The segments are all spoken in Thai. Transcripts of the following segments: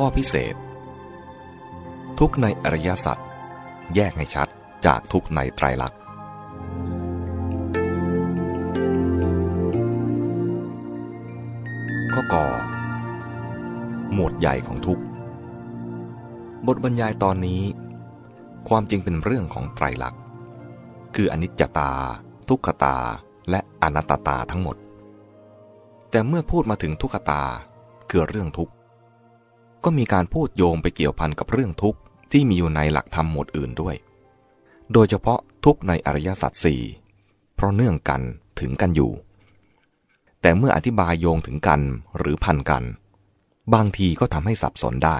ข้อพิเศษ ทุกในอริยสัจแยกให้ชัดจากทุกในไตรลักษณ์ข้อก่อ หมวดใหญ่ของทุกบทบรรยายตอนนี้ ความจริงเป็นเรื่องของไตรลักษณ์คืออนิจจตา ทุกขตาและอนัตตาทั้งหมด แต่เมื่อพูดมาถึงทุกขตาคือเรื่องทุกข์ ก็มีการพูดโยงไปเกี่ยวพันกับเรื่องทุกข์ที่มีอยู่ในหลักธรรมหมวดอื่นด้วย โดยเฉพาะทุกข์ในอริยสัจสี่เพราะเนื่องกันถึงกันอยู่ แต่เมื่ออธิบายโยงถึงกันหรือพันกัน บางทีก็ทำให้สับสนได้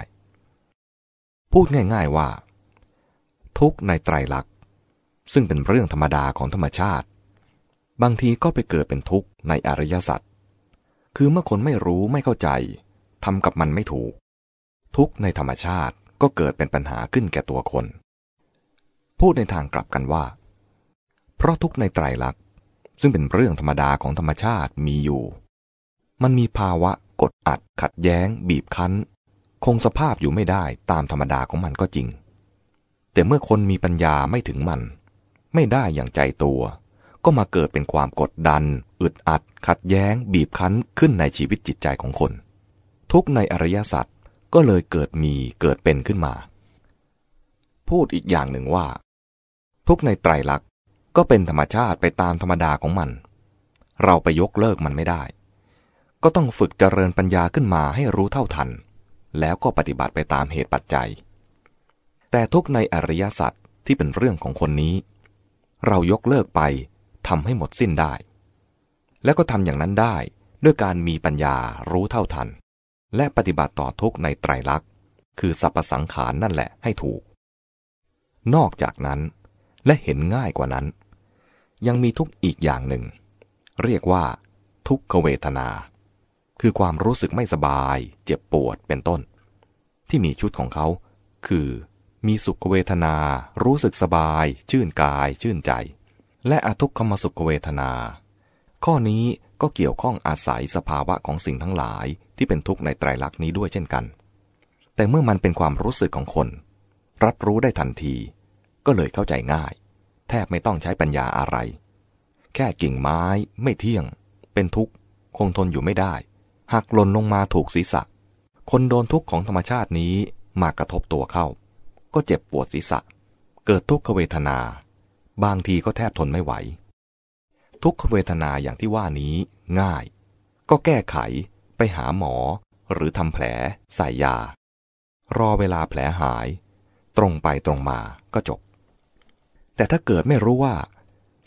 พูดง่ายๆว่า ทุกข์ในไตรลักษณ์ซึ่งเป็นเรื่องธรรมดาของธรรมชาติ บางทีก็ไปเกิดเป็นทุกข์ในอริยสัจคือเมื่อคนไม่รู้ไม่เข้าใจทำกับมันไม่ถูก ทุกในธรรมชาติก็เกิดเป็นปัญหาขึ้นแก่ตัวคน พูดในทางกลับกันว่า เพราะทุกในไตรลักษณ์ซึ่งเป็นเรื่องธรรมดาของธรรมชาติมีอยู่ มันมีภาวะกดอัด ขัดแย้ง บีบคั้น คงสภาพอยู่ไม่ได้ตามธรรมดาของมันก็จริง แต่เมื่อคนมีปัญญาไม่ถึงมัน ไม่ได้อย่างใจตัว ก็มาเกิดเป็นความกดดัน อึดอัด ขัดแย้ง บีบคั้นขึ้นในชีวิตจิตใจของคน ทุกในอริยสัจ ก็เลยเกิดมีเกิดเป็นขึ้นมา พูดอีกอย่างหนึ่งว่า ทุกในไตรลักษณ์ก็เป็นธรรมชาติไปตามธรรมดาของมัน เราไปยกเลิกมันไม่ได้ ก็ต้องฝึกเจริญปัญญาขึ้นมาให้รู้เท่าทัน แล้วก็ปฏิบัติไปตามเหตุปัจจัย แต่ทุกในอริยสัจที่เป็นเรื่องของคนนี้ เรายกเลิกไปทำให้หมดสิ้นได้ แล้วก็ทำอย่างนั้นได้ด้วยการมีปัญญารู้เท่าทัน และปฏิบัติต่อทุกในไตรลักษณ์ คือสรรพสังขารนั่นแหละให้ถูก นอกจากนั้นและเห็นง่ายกว่านั้น ยังมีทุกอีกอย่างหนึ่ง เรียกว่า ทุกขเวทนา คือความรู้สึกไม่สบาย เจ็บปวดเป็นต้น ที่มีชุดของเขา คือมีสุขเวทนา รู้สึกสบาย ชื่นกาย ชื่นใจ และอทุกขมสุขเวทนา ข้อนี้ก็เกี่ยวข้องอาศัยสภาวะของสิ่งทั้งหลายที่เป็นทุกข์ในไตรลักษณ์นี้ด้วยเช่นกัน แต่เมื่อมันเป็นความรู้สึกของคน รับรู้ได้ทันที ก็เลยเข้าใจง่าย แทบไม่ต้องใช้ปัญญาอะไร แค่กิ่งไม้ ไม่เที่ยง เป็นทุกข์ คงทนอยู่ไม่ได้หักหล่นลงมาถูกศีรษะ คนโดนทุกข์ของธรรมชาตินี้มากระทบตัวเข้า ก็เจ็บปวดศีรษะ เกิดทุกขเวทนา บางทีก็แทบทนไม่ไหว ทุกขเวทนาอย่างที่ว่านี้ง่าย ก็แก้ไขไปหาหมอ หรือทำแผลใส่ยา รอเวลาแผลหาย ตรงไปตรงมาก็จบ แต่ถ้าเกิดไม่รู้ว่า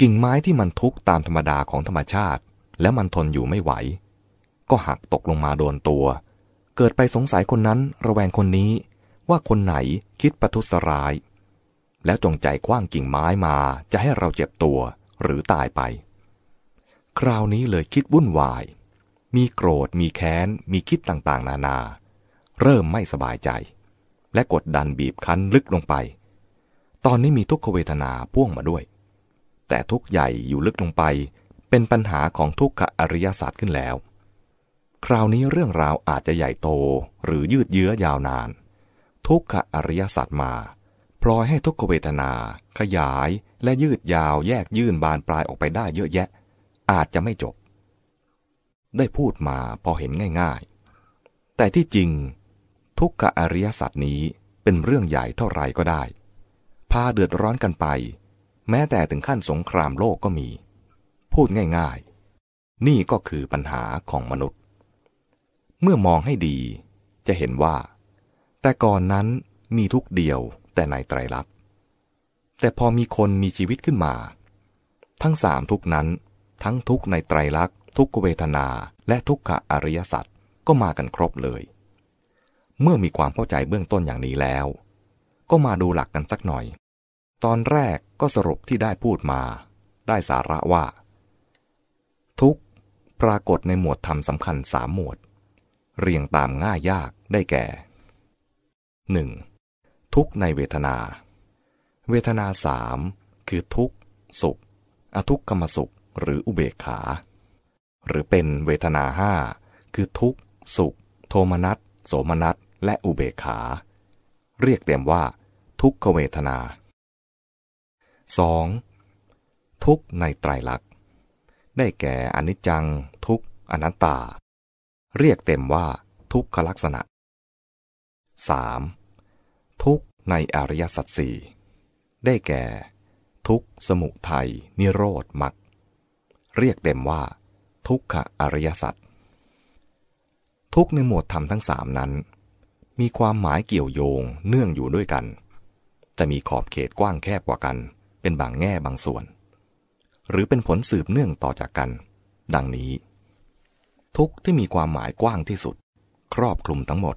กิ่งไม้ที่มันทุกตามธรรมดาของธรรมชาติ แล้วมันทนอยู่ไม่ไหว ก็หักตกลงมาโดนตัว เกิดไปสงสัยคนนั้นระแวงคนนี้ว่าคนไหนคิดประทุษร้าย แล้วจงใจคว้างกิ่งไม้มาจะให้เราเจ็บตัวหรือตายไป คราวนี้เลยคิดวุ่นวาย มีโกรธ มีแค้น มีคิดต่างๆ นานา เริ่มไม่สบายใจ และกดดันบีบคั้นลึกลงไป ตอนนี้มีทุกขเวทนาพ่วงมาด้วย แต่ทุกใหญ่อยู่ลึกลงไป เป็นปัญหาของทุกขอริยศาสตร์ขึ้นแล้ว คราวนี้เรื่องราวอาจจะใหญ่โตหรือยืดเยื้อยาวนาน ทุกขอริยศาสตร์มาพลอยให้ทุกขเวทนา ขยายและยืดยาวแยกยื่นบานปลายออกไปได้เยอะแยะ อาจจะไม่จบ ได้พูดมาพอเห็นง่ายๆ แต่ที่จริงทุกขอริยสัจนี้เป็นเรื่องใหญ่เท่าไรก็ได้ พาเดือดร้อนกันไป แม้แต่ถึงขั้นสงครามโลกก็มี พูดง่ายๆ นี่ก็คือปัญหาของมนุษย์ เมื่อมองให้ดีจะเห็นว่า แต่ก่อนนั้นมีทุกเดียวแต่ในไตรลักษณ์แต่พอมีคนมีชีวิตขึ้นมา ทั้งสามทุกนั้น ทั้งทุกในไตรลักษณ์ ทุกเวทนา และทุกขอริยสัจก็มากันครบเลย เมื่อมีความเข้าใจเบื้องต้นอย่างนี้แล้ว ก็มาดูหลักกันสักหน่อย ตอนแรกก็สรุปที่ได้พูดมา ได้สาระว่า ทุกปรากฏในหมวดธรรมสำคัญสามหมวด เรียงตามง่ายยากได้แก่ 1. ทุกในเวทนา เวทนาสามคือทุกสุข อทุกขมสุข หรืออุเบกขา หรือเป็นเวทนาห้าคือทุกสุข โทมนัสโสมนัสและอุเบกขา เรียกเต็มว่า ทุกขเวทนา 2. ทุกในไตรลักษณ์ได้แก่อนิจจัง ทุกอนัตตา เรียกเต็มว่า ทุกขลักษณะ 3. ทุกในอริยสัจสี่ได้แก่ ทุกสมุทัยนิโรธมรรค เรียกเต็มว่า ทุกขอริยสัจทุกในหมวดธรรมทั้งสามนั้น มีความหมายเกี่ยวโยงเนื่องอยู่ด้วยกัน แต่มีขอบเขตกว้างแคบกว่ากัน เป็นบางแง่บางส่วน หรือเป็นผลสืบเนื่องต่อจากกัน ดังนี้ ทุกที่มีความหมายกว้างที่สุด ครอบคลุมทั้งหมด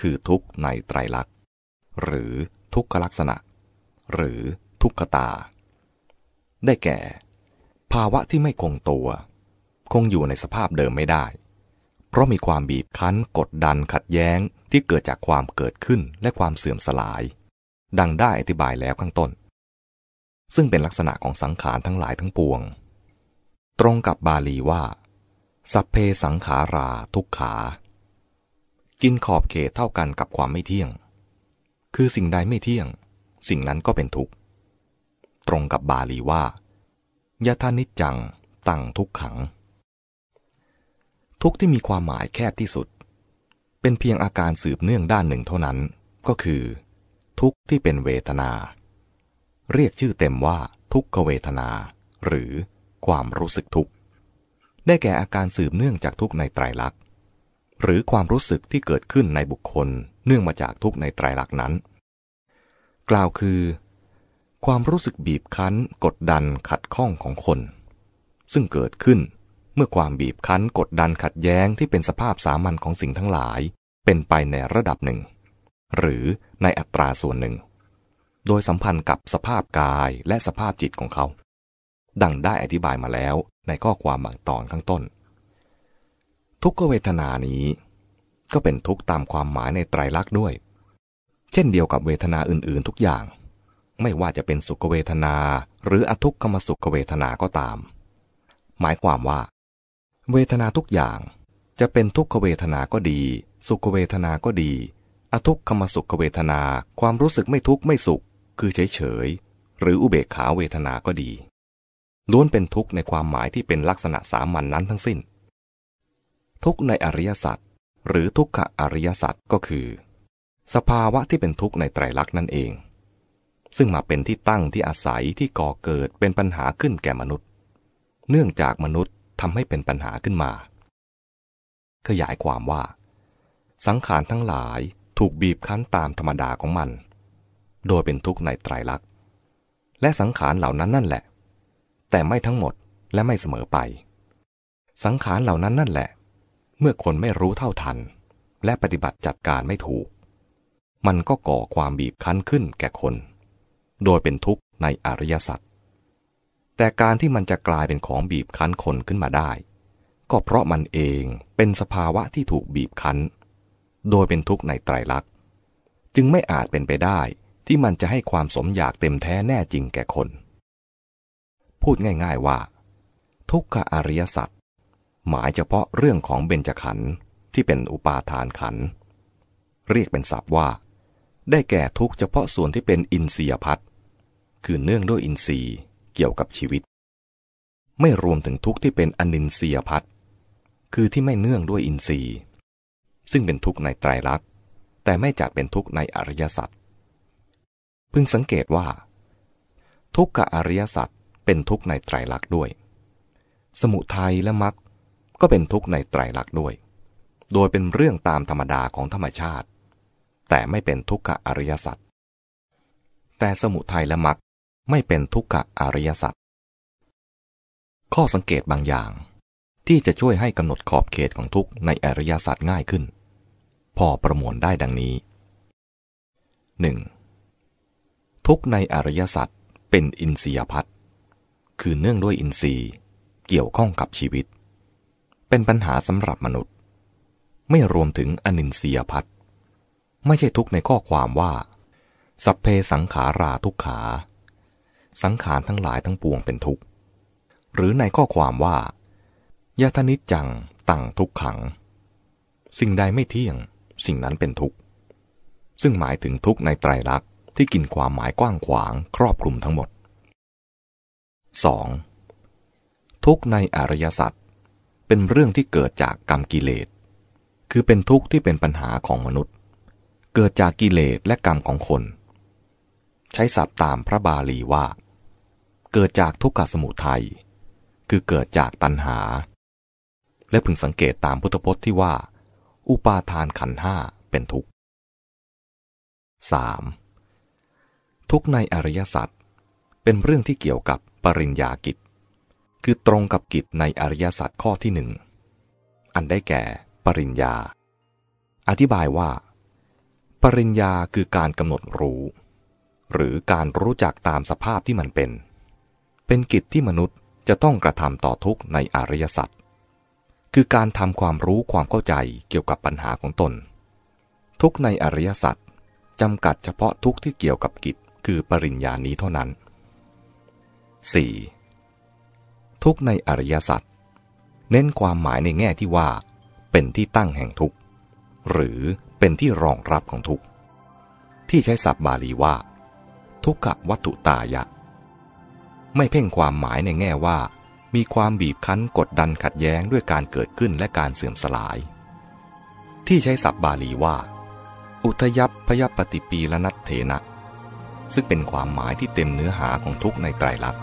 คือทุกในไตรลักษณ์หรือทุกขลักษณะ หรือทุกขตา ได้แก่ ภาวะที่ไม่คงตัว คงอยู่ในสภาพเดิมไม่ได้ เพราะมีความบีบคั้นกดดันขัดแย้งที่เกิดจากความเกิดขึ้นและความเสื่อมสลาย ดังได้อธิบายแล้วข้างต้น ซึ่งเป็นลักษณะของสังขารทั้งหลายทั้งปวง ตรงกับบาลีว่า สัพเพสังขาราทุกขา กินขอบเขตเท่ากันกับความไม่เที่ยง คือสิ่งใดไม่เที่ยง สิ่งนั้นก็เป็นทุกข์ ตรงกับบาลีว่า ยทานิจจัง ตั้งทุกขัง ทุกที่มีความหมายแคบที่สุด เป็นเพียงอาการสืบเนื่องด้านหนึ่งเท่านั้น ก็คือ ทุกที่เป็นเวทนา เรียกชื่อเต็มว่าทุกขเวทนา หรือความรู้สึกทุกข์ ได้แก่อาการสืบเนื่องจากทุกในไตรลักษณ์ หรือความรู้สึกที่เกิดขึ้นในบุคคลเนื่องมาจากทุกในไตรลักษณ์นั้น กล่าวคือ ความรู้สึกบีบคั้น กดดันขัดข้องของคน ซึ่งเกิดขึ้นเมื่อความบีบคั้นกดดันขัดแย้งที่เป็นสภาพสามัญของสิ่งทั้งหลาย เป็นไปในระดับหนึ่ง หรือในอัตราส่วนหนึ่ง โดยสัมพันธ์กับสภาพกายและสภาพจิตของเขา ดังได้อธิบายมาแล้วในข้อความบางตอนข้างต้น ทุกขเวทนานี้ ก็เป็นทุกตามความหมายในไตรลักษณ์ด้วย เช่นเดียวกับเวทนาอื่นๆ ทุกอย่าง ไม่ว่าจะเป็นสุขเวทนา หรืออทุกขมสุขเวทนาก็ตาม หมายความว่า เวทนาทุกอย่างจะเป็นทุกขเวทนาก็ดี สุขเวทนาก็ดี อทุกขมสุขเวทนา ความรู้สึกไม่ทุกข์ไม่สุข คือเฉยเฉยหรืออุเบกขาเวทนาก็ดี ล้วนเป็นทุกข์ในความหมายที่เป็นลักษณะสามัญนนั้นทั้งสิ้น ทุกข์ในอริยสัจหรือทุกขอริยสัจก็คือ สภาวะที่เป็นทุกข์ในไตรลักษณ์นั่นเอง ซึ่งมาเป็นที่ตั้งที่อาศัยที่ก่อเกิดเป็นปัญหาขึ้นแก่มนุษย์ เนื่องจากมนุษย์ทำให้เป็นปัญหาขึ้นมา ขยายความว่า สังขารทั้งหลายถูกบีบคั้นตามธรรมดาของมัน โดยเป็นทุกข์ในไตรลักษณ์ และสังขารเหล่านั้นนั่นแหละ แต่ไม่ทั้งหมดและไม่เสมอไป สังขารเหล่านั้นนั่นแหละ เมื่อคนไม่รู้เท่าทัน และปฏิบัติจัดการไม่ถูก มันก็ก่อความบีบคั้นขึ้นแก่คน โดยเป็นทุกข์ในอริยสัจแต่การที่มันจะกลายเป็นของบีบคั้นคนขึ้นมาได้ ก็เพราะมันเองเป็นสภาวะที่ถูกบีบคั้น โดยเป็นทุกข์ในไตรลักษณ์ จึงไม่อาจเป็นไปได้ที่มันจะให้ความสมอยากเต็มแท้แน่จริงแก่คน พูดง่ายๆว่า ทุกขอริยสัจหมายเฉพาะเรื่องของเบญจขันธ์ที่เป็นอุปาทานขันธ์เรียกเป็นศัพท์ว่า ได้แก่ทุกเฉพาะส่วนที่เป็นอินทรียพัฒคือเนื่องด้วยอินทรีย์เกี่ยวกับชีวิต ไม่รวมถึงทุกที่เป็นอนินทรียพัฒคือที่ไม่เนื่องด้วยอินทรีย์ ซึ่งเป็นทุกข์ในไตรลักษณ์แต่ไม่จัดเป็นทุกข์ในอริยสัจพึงสังเกตว่า ทุกขอริยสัจเป็นทุกข์ในไตรลักษณ์ด้วย สมุทัยและมรรคก็เป็นทุกข์ในไตรลักษณ์ด้วย โดยเป็นเรื่องตามธรรมดาของธรรมชาติ แต่ไม่เป็นทุกขอริยสัจแต่สมุทัยและมรรคไม่เป็นทุกขอริยสัจข้อสังเกตบางอย่าง ที่จะช่วยให้กำหนดขอบเขตของทุกในอริยสัจง่ายขึ้น พอประมวลได้ดังนี้ 1. ทุกในอริยสัจเป็นอินทรียพัฒคือเนื่องด้วยอินทรีย์ เกี่ยวข้องกับชีวิต เป็นปัญหาสำหรับมนุษย์ ไม่รวมถึงอนินทรียพัฒ ไม่ใช่ทุกในข้อความว่า สัพเพสังขาราทุกขา สังขารทั้งหลายทั้งปวงเป็นทุกข์ หรือในข้อความว่ายาทนิจจังตั้งทุกขัง สิ่งใดไม่เที่ยง สิ่งนั้นเป็นทุกข์ ซึ่งหมายถึงทุกข์ในไตรลักษณ์ที่กินความหมายกว้างขวางครอบคลุมทั้งหมด 2. ทุกข์ในอริยสัจเป็นเรื่องที่เกิดจากกรรมกิเลส คือเป็นทุกข์ที่เป็นปัญหาของมนุษย์ เกิดจากกิเลสและกรรมของคน ใช้ศัพท์ตามพระบาลีว่า เกิดจากทุกขสมุทัย คือเกิดจากตัณหา และพึงสังเกตตามพุทธพจน์ที่ว่า อุปาทานขันห้าเป็นทุกข์ 3. ทุกในอริยสัจเป็นเรื่องที่เกี่ยวกับปริญญากิจ คือตรงกับกิจในอริยสัจข้อที่หนึ่ง อันได้แก่ปริญญา อธิบายว่า ริญญาคือการกำหนดรู้ หรือการรู้จักตามสภาพที่มันเป็น เป็นกิจที่มนุษย์จะต้องกระทำต่อทุกในอริยสัจคือการทำความรู้ความเข้าใจเกี่ยวกับปัญหาของตน ทุกในอริยสัจจำกัดเฉพาะทุกที่เกี่ยวกับกิจคือปริญญานี้เท่านั้น 4. ทุกในอริยสัจเน้นความหมายในแง่ที่ว่า เป็นที่ตั้งแห่งทุกข์ หรือเป็นที่รองรับของทุกข์ ที่ใช้ศัพท์บาลีว่า ทุกขวัตถุตายะ ไม่เพ่งความหมายในแง่ว่า มีความบีบคั้นกดดันขัดแย้งด้วยการเกิดขึ้นและการเสื่อมสลาย ที่ใช้ศัพท์บาลีว่า อุทยัพพยปฏิปีละนัตเถนะ ซึ่งเป็นความหมายที่เต็มเนื้อหาของทุกในไตรลักษณ์